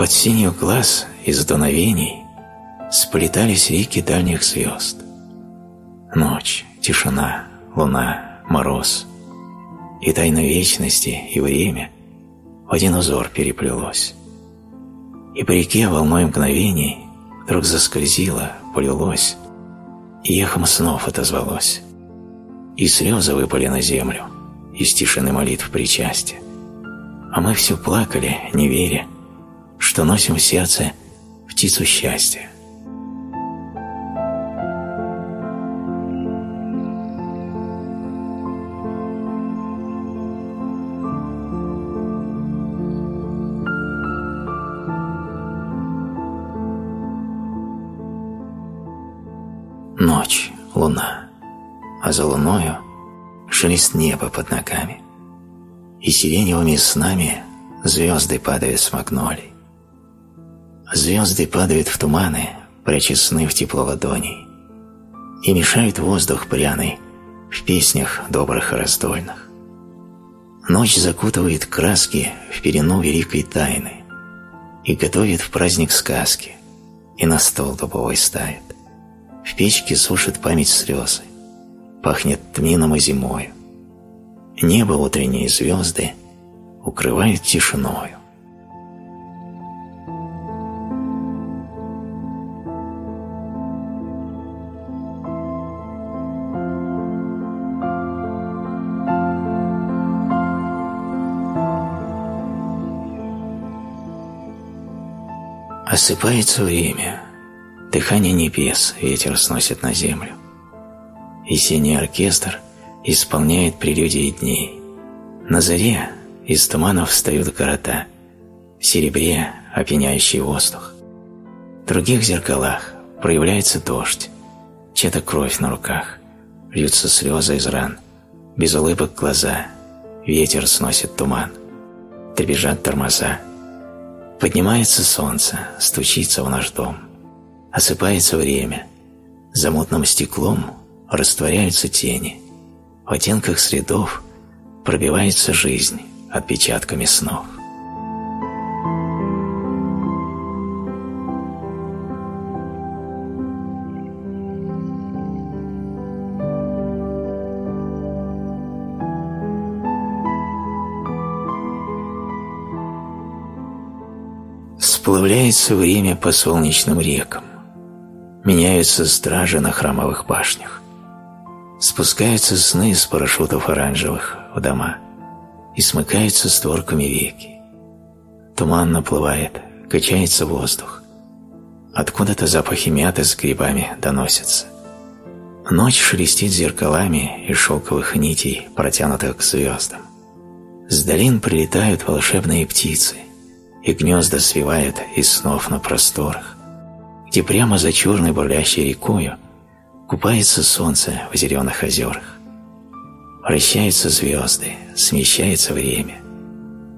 Под синюю глаз из дуновений сплетались реки дальних звезд. Ночь, тишина, луна, мороз. И тайна вечности, и время в один узор переплелось. И по реке волной мгновений вдруг заскользило, полилось, и эхом снов отозвалось. И слезы выпали на землю из тишины молитв причастия. А мы все плакали, не веря, что носим в сердце птицу счастья. Ночь, луна, а за луною шелест неба под ногами. И сиреневыми снами звезды падают с магнолий. Звезды падают в туманы, пряча сны в тепло ладоней, и мешают воздух пряный в песнях добрых и раздольных. Ночь закутывает краски в перену великой тайны и готовит в праздник сказки, и на стол дубовой ставит. В печке сушит память слезы, пахнет тмином и зимою. Небо утренние звезды укрывают тишиною. Осыпается время, Дыхание небес ветер сносит на землю. И синий оркестр исполняет прелюдии дней. На заре из туманов встают города, в серебре опьяняющий воздух. В других зеркалах проявляется дождь, чья-то кровь на руках, льются слезы из ран, без улыбок глаза, ветер сносит туман, дребезжат тормоза. Поднимается солнце, стучится в наш дом – Осыпается время. За мутным стеклом растворяются тени. В оттенках следов пробивается жизнь отпечатками снов. Сплавляется время по солнечным рекам меняются стражи на храмовых башнях. Спускаются сны с парашютов оранжевых в дома и смыкаются створками веки. Туман наплывает, качается воздух. Откуда-то запахи мяты с грибами доносятся. Ночь шелестит зеркалами из шелковых нитей, протянутых к звездам. С долин прилетают волшебные птицы, и гнезда свивают из снов на просторах где прямо за черной бурлящей рекою купается солнце в зеленых озерах. Вращаются звезды, смещается время.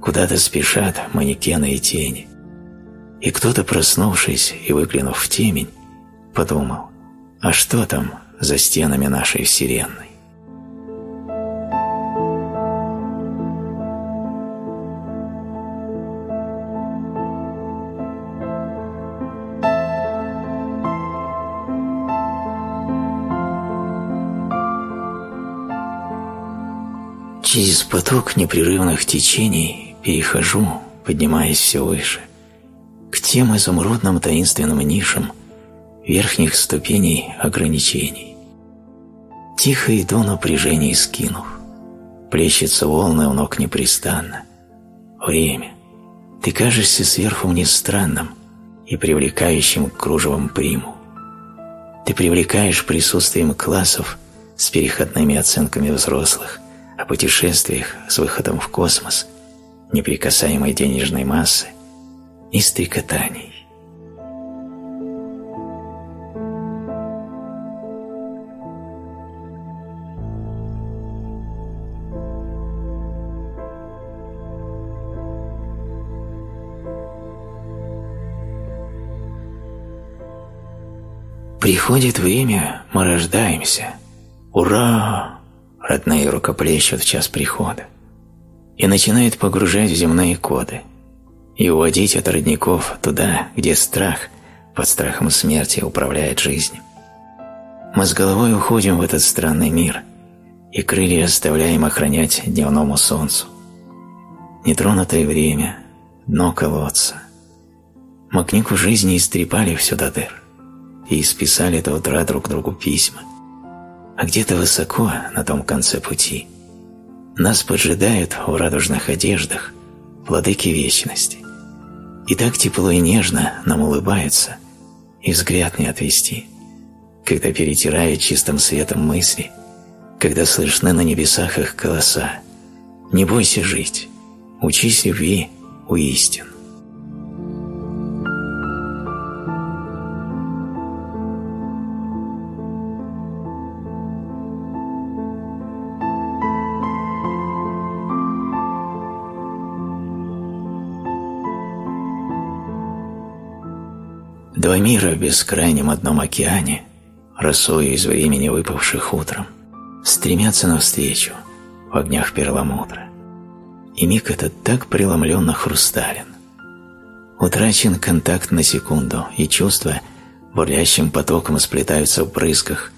Куда-то спешат манекены и тени. И кто-то, проснувшись и выглянув в темень, подумал, а что там за стенами нашей вселенной? Через поток непрерывных течений перехожу, поднимаясь все выше, к тем изумрудным таинственным нишам верхних ступеней ограничений. Тихо иду напряжение скинув, плещется волны у ног непрестанно. Время. Ты кажешься сверху мне странным и привлекающим к кружевам приму. Ты привлекаешь присутствием классов с переходными оценками взрослых, о путешествиях с выходом в космос, неприкасаемой денежной массы и стрекотаний. Приходит время, мы рождаемся. Ура! Родные рукоплещут в час прихода и начинают погружать в земные коды. и уводить от родников туда, где страх под страхом смерти управляет жизнью. Мы с головой уходим в этот странный мир и крылья оставляем охранять дневному солнцу. Нетронутое время, дно колодца. Мы книгу жизни истрепали все до дыр и исписали до утра друг другу письма. А где-то высоко, на том конце пути, нас поджидают в радужных одеждах владыки вечности. И так тепло и нежно нам улыбаются, и взгляд не отвести, когда перетирают чистым светом мысли, когда слышны на небесах их голоса. Не бойся жить, учись любви у истин. Два мира в бескрайнем одном океане, росою из времени выпавших утром, стремятся навстречу в огнях перламутра. И миг этот так преломленно хрустален. Утрачен контакт на секунду, и чувства бурлящим потоком сплетаются в брызгах,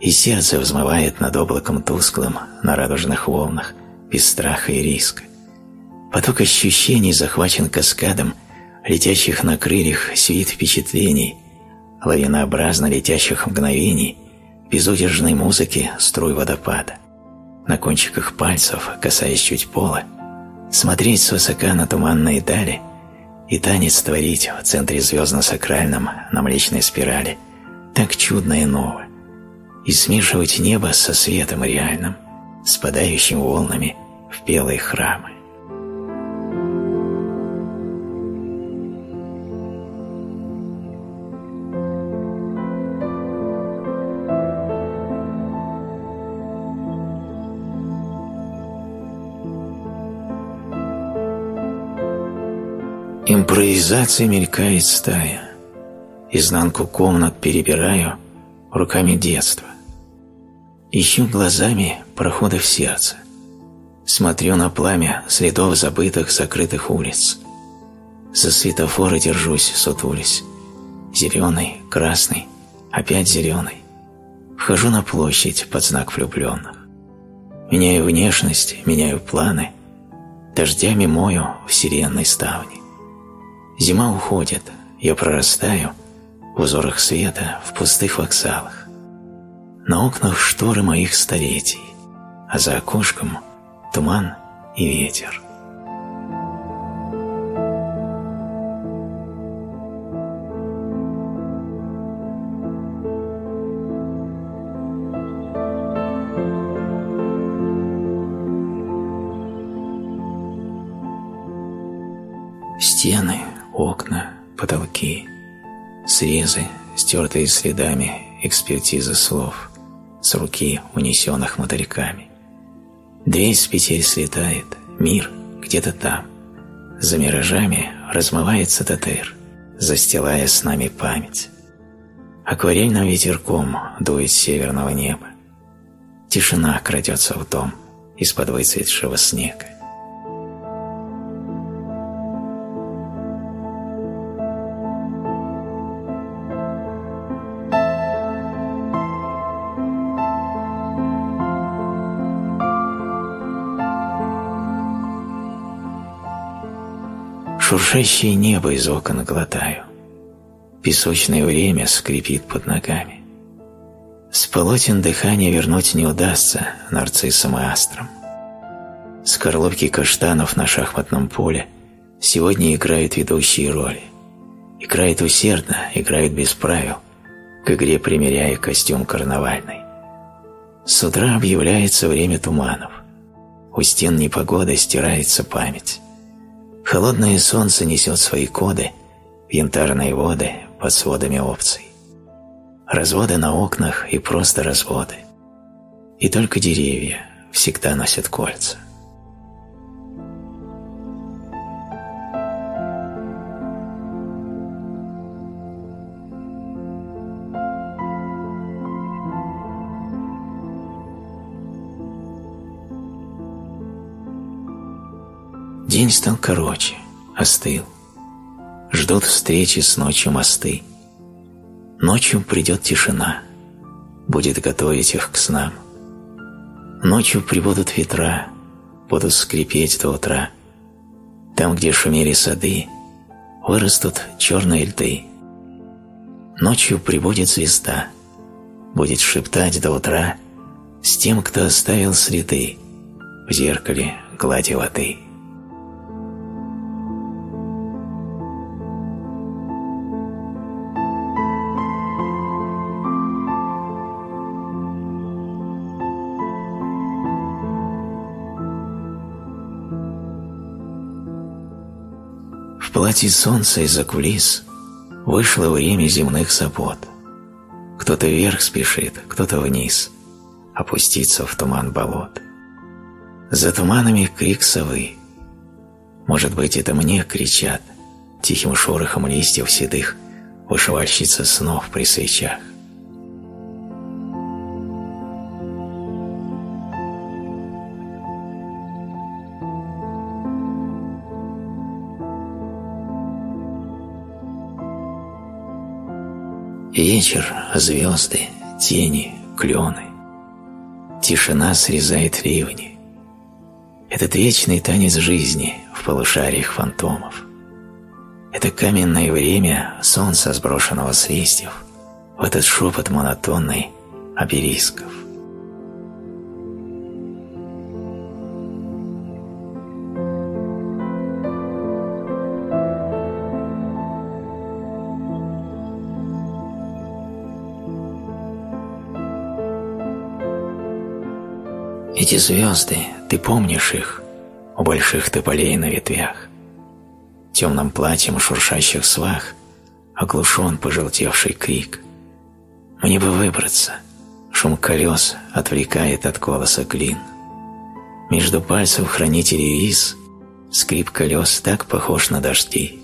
и сердце взмывает над облаком тусклым на радужных волнах, без страха и риска. Поток ощущений захвачен каскадом летящих на крыльях свит впечатлений, лавинообразно летящих мгновений, безудержной музыки струй водопада. На кончиках пальцев, касаясь чуть пола, смотреть свысока на туманные дали и танец творить в центре звездно-сакральном на Млечной спирали так чудно и ново, и смешивать небо со светом реальным, спадающим волнами в белые храмы. Импровизация мелькает стая. Изнанку комнат перебираю руками детства. Ищу глазами проходы в сердце. Смотрю на пламя следов забытых закрытых улиц. За светофоры держусь, сутулись. Зеленый, красный, опять зеленый. Вхожу на площадь под знак влюбленных. Меняю внешность, меняю планы. Дождями мою в сиренной ставне. Зима уходит, я прорастаю в узорах света в пустых вокзалах. На окнах шторы моих столетий, а за окошком туман и ветер. Стены окна, потолки, срезы, стертые следами экспертизы слов, с руки, унесенных мотыльками. Дверь с петель слетает, мир где-то там. За миражами размывается татыр, застилая с нами память. Акварельным ветерком дует северного неба. Тишина крадется в дом из-под выцветшего снега. Шуршащее небо из окон глотаю. Песочное время скрипит под ногами. С полотен дыхания вернуть не удастся нарциссам и астрам. Скорлупки каштанов на шахматном поле сегодня играют ведущие роли. Играют усердно, играют без правил, к игре примеряя костюм карнавальный. С утра объявляется время туманов. У стен непогоды стирается память. Холодное солнце несет свои коды в янтарные воды под сводами опций. Разводы на окнах и просто разводы. И только деревья всегда носят кольца. День стал короче, остыл. ждут встречи с ночью мосты. Ночью придет тишина, будет готовить их к снам. Ночью прибудут ветра, будут скрипеть до утра. Там, где шумели сады, вырастут черные льды. Ночью прибудет звезда, будет шептать до утра с тем, кто оставил следы в зеркале глади воды. Платье солнца из-за кулис вышло время земных забот. Кто-то вверх спешит, кто-то вниз, опуститься в туман болот. За туманами крик совы. Может быть, это мне кричат, тихим шорохом листьев седых, вышивальщица снов при свечах. Вечер, звезды, тени, клены. Тишина срезает ливни. Этот вечный танец жизни в полушариях фантомов. Это каменное время солнца, сброшенного с листьев, в этот шепот монотонный обелисков. Эти звезды, ты помнишь их, у больших тополей на ветвях. Темным платьем шуршащих свах оглушен пожелтевший крик. Мне бы выбраться, шум колес отвлекает от голоса клин. Между пальцев хранителей виз скрип колес так похож на дожди.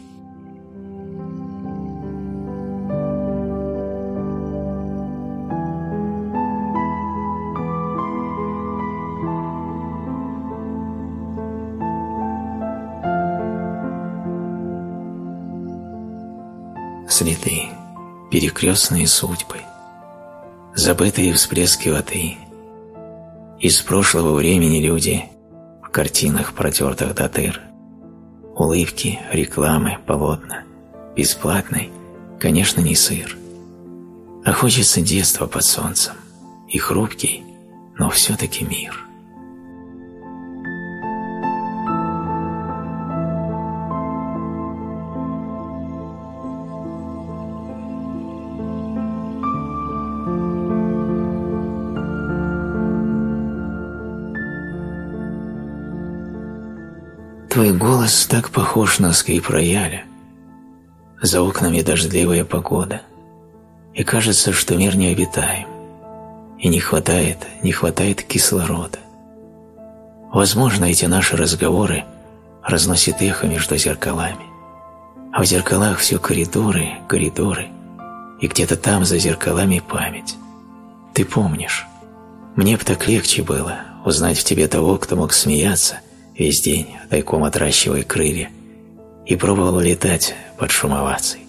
Следы, перекрестные судьбы, забытые всплески воды. Из прошлого времени люди в картинах, протертых до дыр, улыбки, рекламы, полотна, бесплатный, конечно, не сыр. А хочется детства под солнцем и хрупкий, но все-таки мир. Твой голос так похож на скрип рояля. За окнами дождливая погода. И кажется, что мир необитаем. И не хватает, не хватает кислорода. Возможно, эти наши разговоры разносят эхо между зеркалами. А в зеркалах все коридоры, коридоры. И где-то там за зеркалами память. Ты помнишь. Мне б так легче было узнать в тебе того, кто мог смеяться – весь день, тайком отращивая крылья, и пробовал летать под шум оваций.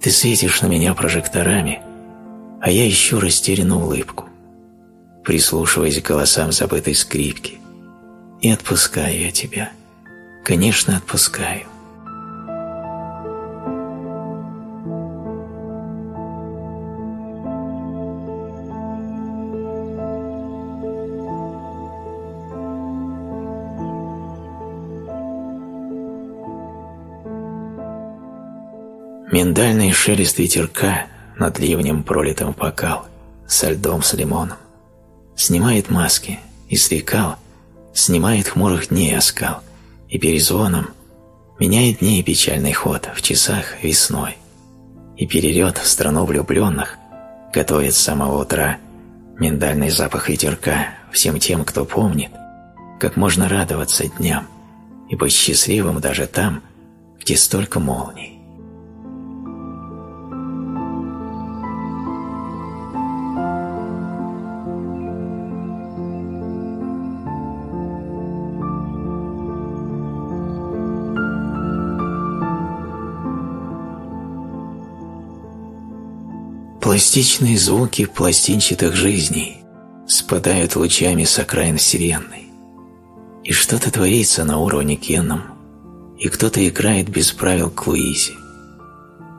Ты светишь на меня прожекторами, а я ищу растерянную улыбку, прислушиваясь к голосам забытой скрипки, и отпускаю я тебя. Конечно, отпускаю. Миндальный шелест ветерка над ливнем пролитым бокал со льдом с лимоном. Снимает маски и стрекал, снимает хмурых дней оскал и перезвоном меняет дней печальный ход в часах весной. И перейдет в страну влюбленных, готовит с самого утра миндальный запах ветерка всем тем, кто помнит, как можно радоваться дням и быть счастливым даже там, где столько молний. Пластичные звуки пластинчатых жизней спадают лучами с окраин Вселенной. И что-то творится на уровне генном, и кто-то играет без правил к.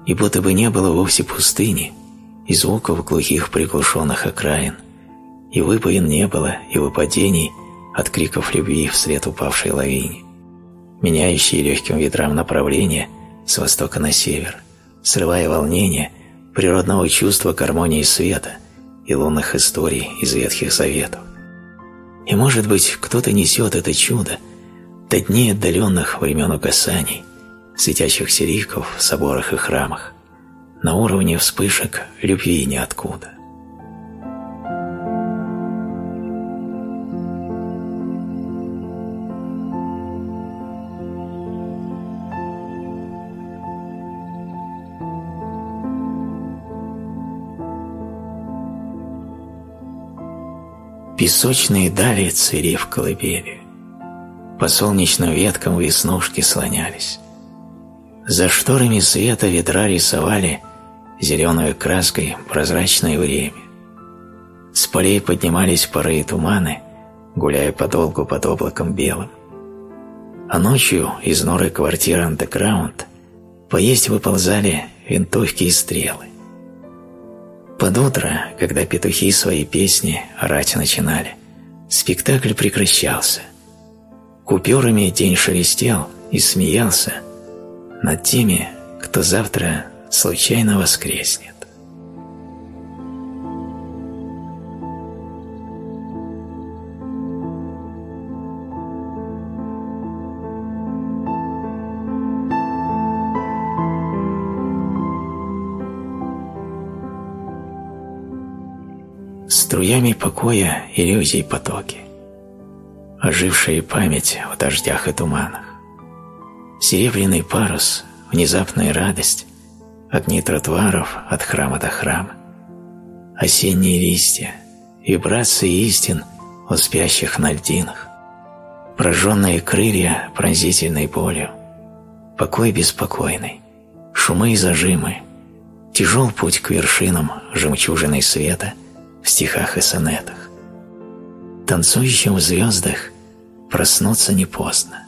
И будто бы не было вовсе пустыни, и звуков глухих приглушенных окраин, и выпоин не было, и выпадений от криков любви вслед упавшей лавине, меняющие легким ветрам направление с востока на север, срывая волнение природного чувства гармонии света и лунных историй из Ветхих Заветов. И, может быть, кто-то несет это чудо до дней отдаленных времен угасаний, светящихся ликов в соборах и храмах, на уровне вспышек любви ниоткуда. Песочные дали цвели в колыбели. По солнечным веткам веснушки слонялись. За шторами света ветра рисовали зеленой краской прозрачное время. С полей поднимались пары и туманы, гуляя подолгу под облаком белым. А ночью из норы квартиры андеграунд поесть выползали винтовки и стрелы. Под утро, когда петухи свои песни орать начинали, спектакль прекращался. Купюрами день шелестел и смеялся над теми, кто завтра случайно воскреснет. Струями покоя иллюзий потоки, ожившая память в дождях и туманах, серебряный парус, внезапная радость, огни тротуаров от храма до храма, осенние листья, вибрации истин у спящих на льдинах, прожженные крылья пронзительной болью, покой беспокойный, шумы и зажимы, тяжел путь к вершинам жемчужиной света — в стихах и сонетах. Танцующим в звездах проснуться не поздно.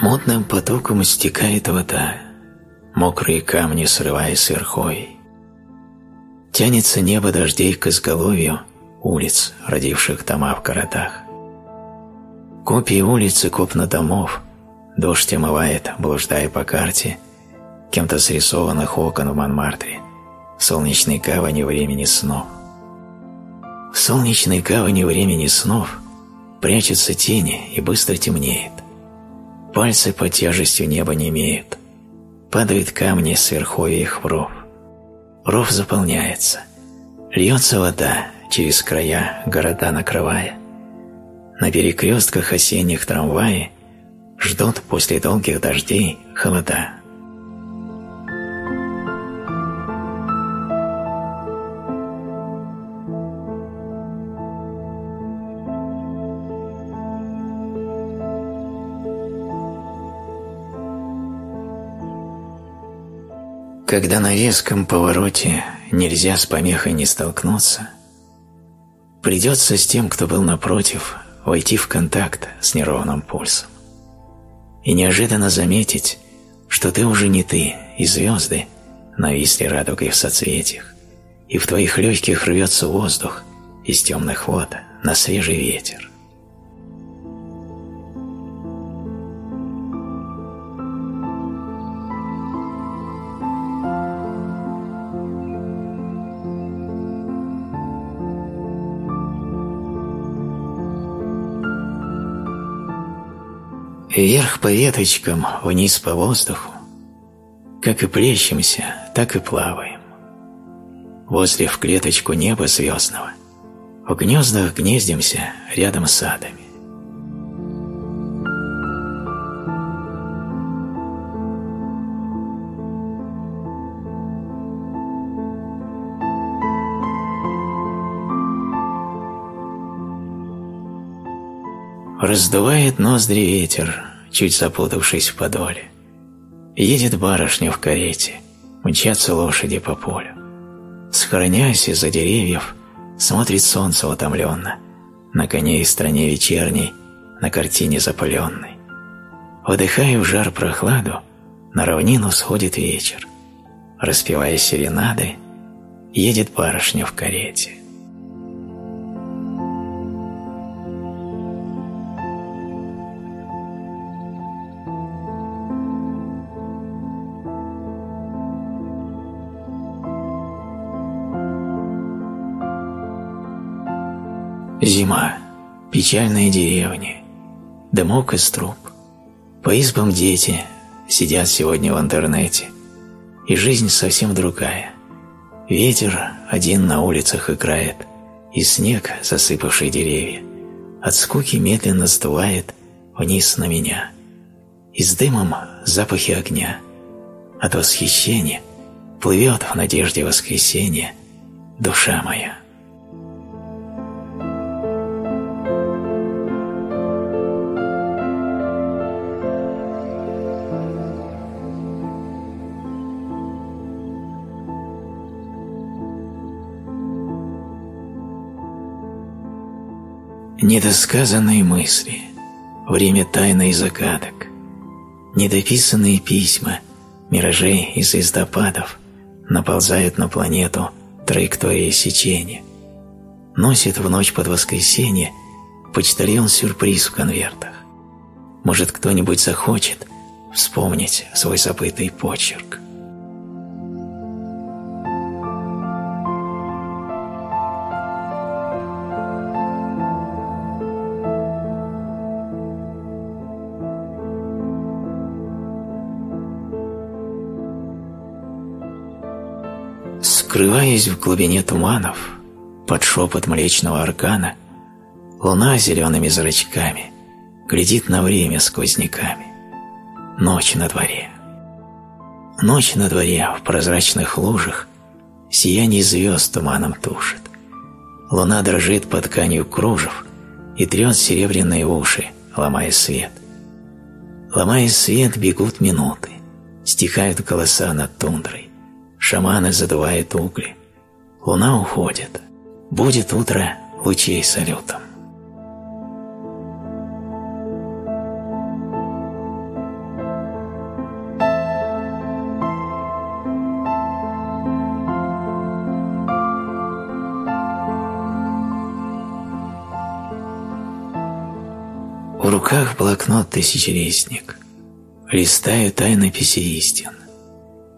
Мутным потоком стекает вода, мокрые камни срывая с верховий. Тянется небо дождей к изголовью улиц, родивших дома в городах. Копии улиц и копна домов дождь омывает, блуждая по карте, кем-то срисованных окон в Монмартре, в солнечной гавани времени снов. В солнечной гавани времени снов прячутся тени и быстро темнеет. Пальцы под тяжестью неба не имеют, падают камни с верховья в ров. Заполняется. Льется вода через края, города накрывая. На перекрестках осенних трамваи ждут после долгих дождей холода. Когда на резком повороте нельзя с помехой не столкнуться, придется с тем, кто был напротив, войти в контакт с неровным пульсом. И неожиданно заметить, что ты уже не ты, и звезды нависли радугой в соцветиях, и в твоих легких рвется воздух из темных вод на свежий ветер. Вверх по веточкам, вниз по воздуху. Как и плещемся, так и плаваем. Возле в клеточку неба звездного. В гнездах гнездимся рядом с садами. Раздувает ноздри ветер, чуть запутавшись в подоле. Едет барышня в карете, мчатся лошади по полю. Схороняясь из-за деревьев, смотрит солнце утомленно, на коне и стране вечерней, на картине запаленной. Вдыхая в жар прохладу, на равнину сходит вечер. Распевая серенады, едет барышня в карете. Зима, печальные деревни, дымок из труб. По избам дети сидят сегодня в интернете, и жизнь совсем другая. Ветер один на улицах играет, и снег, засыпавший деревья, от скуки медленно сдувает вниз на меня. И с дымом запахи огня, от восхищения плывет в надежде воскресенья душа моя. Недосказанные мысли, время тайны и загадок, недописанные письма, миражей и звездопадов наползают на планету траектории сечения. Носит в ночь под воскресенье почтальон сюрприз в конвертах. Может, кто-нибудь захочет вспомнить свой забытый почерк. Скрываясь в глубине туманов, под шепот млечного аркана, луна зелеными зрачками глядит на время сквозняками. Ночь на дворе. Ночь на дворе в прозрачных лужах сияние звезд туманом тушит. Луна дрожит под тканью кружев и трет серебряные уши, ломая свет. Ломая свет, бегут минуты, стихают голоса над тундрой. Шаманы задувают угли. Луна уходит. Будет утро лучей салютом. В руках блокнот тысячелистник. Листаю тайнописи истин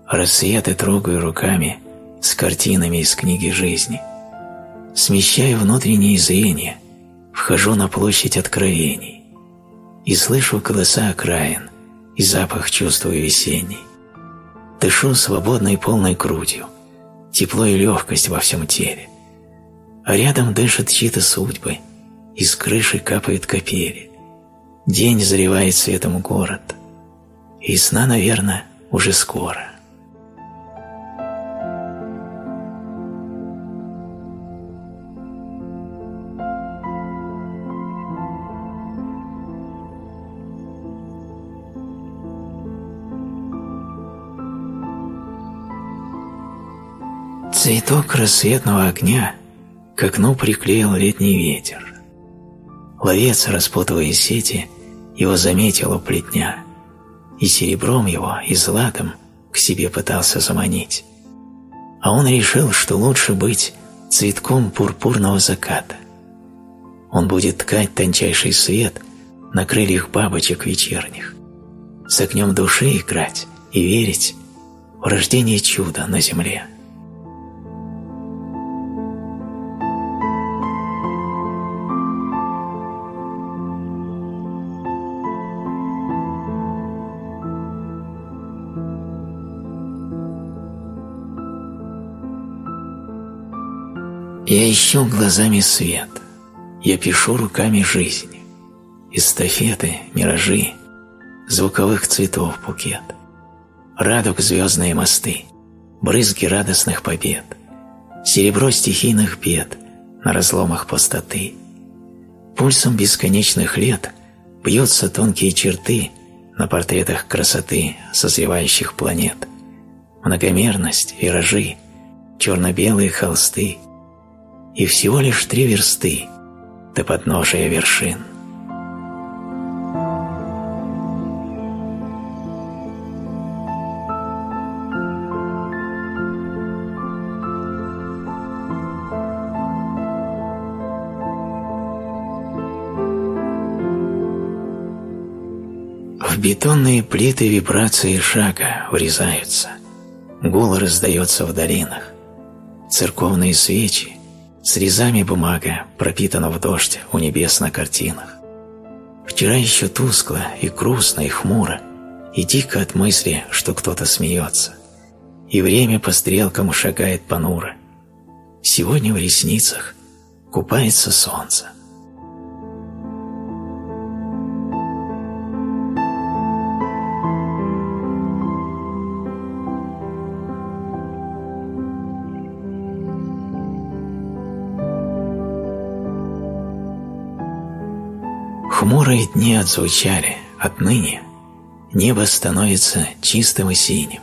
рассветы трогаю руками с картинами из книги жизни. Смещаю внутреннее зрение, вхожу на площадь откровений и слышу голоса окраин и запах чувствую весенний. Дышу свободной полной грудью, тепло и легкость во всем теле. А рядом дышат чьи-то судьбы, из крыши капает капели. День заревает светом город, и сна, наверное, уже скоро. Цветок рассветного огня к окну приклеил летний ветер. Ловец, распутывая сети, его заметил у плетня, и серебром его, и златом к себе пытался заманить. А он решил, что лучше быть цветком пурпурного заката. Он будет ткать тончайший свет на крыльях бабочек вечерних, с огнем души играть и верить в рождение чуда на земле. Я ищу глазами свет, я пишу руками жизнь. Эстафеты, миражи, звуковых цветов букет. Радуг звездные мосты, брызги радостных побед, серебро стихийных бед на разломах пустоты. Пульсом бесконечных лет бьются тонкие черты на портретах красоты созревающих планет, многомерность, виражи, черно-белые холсты и всего лишь три версты до подножия вершин. В бетонные плиты вибрации шага врезаются. Гул раздается в долинах. Церковные свечи, с резами бумага пропитана в дождь у небес на картинах. Вчера еще тускло и грустно и хмуро, и дико от мысли, что кто-то смеется. И время по стрелкам шагает понуро. Сегодня в ресницах купается солнце. Хмурые дни отзвучали, отныне небо становится чистым и синим.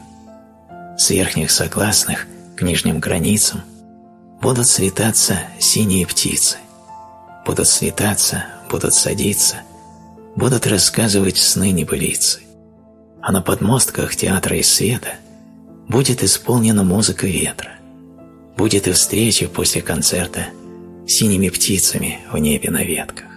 С верхних согласных к нижним границам будут слетаться синие птицы, будут слетаться, будут садиться, будут рассказывать сны небылицы. А на подмостках театра и света будет исполнена музыка ветра, будет и встреча после концерта синими птицами в небе на ветках.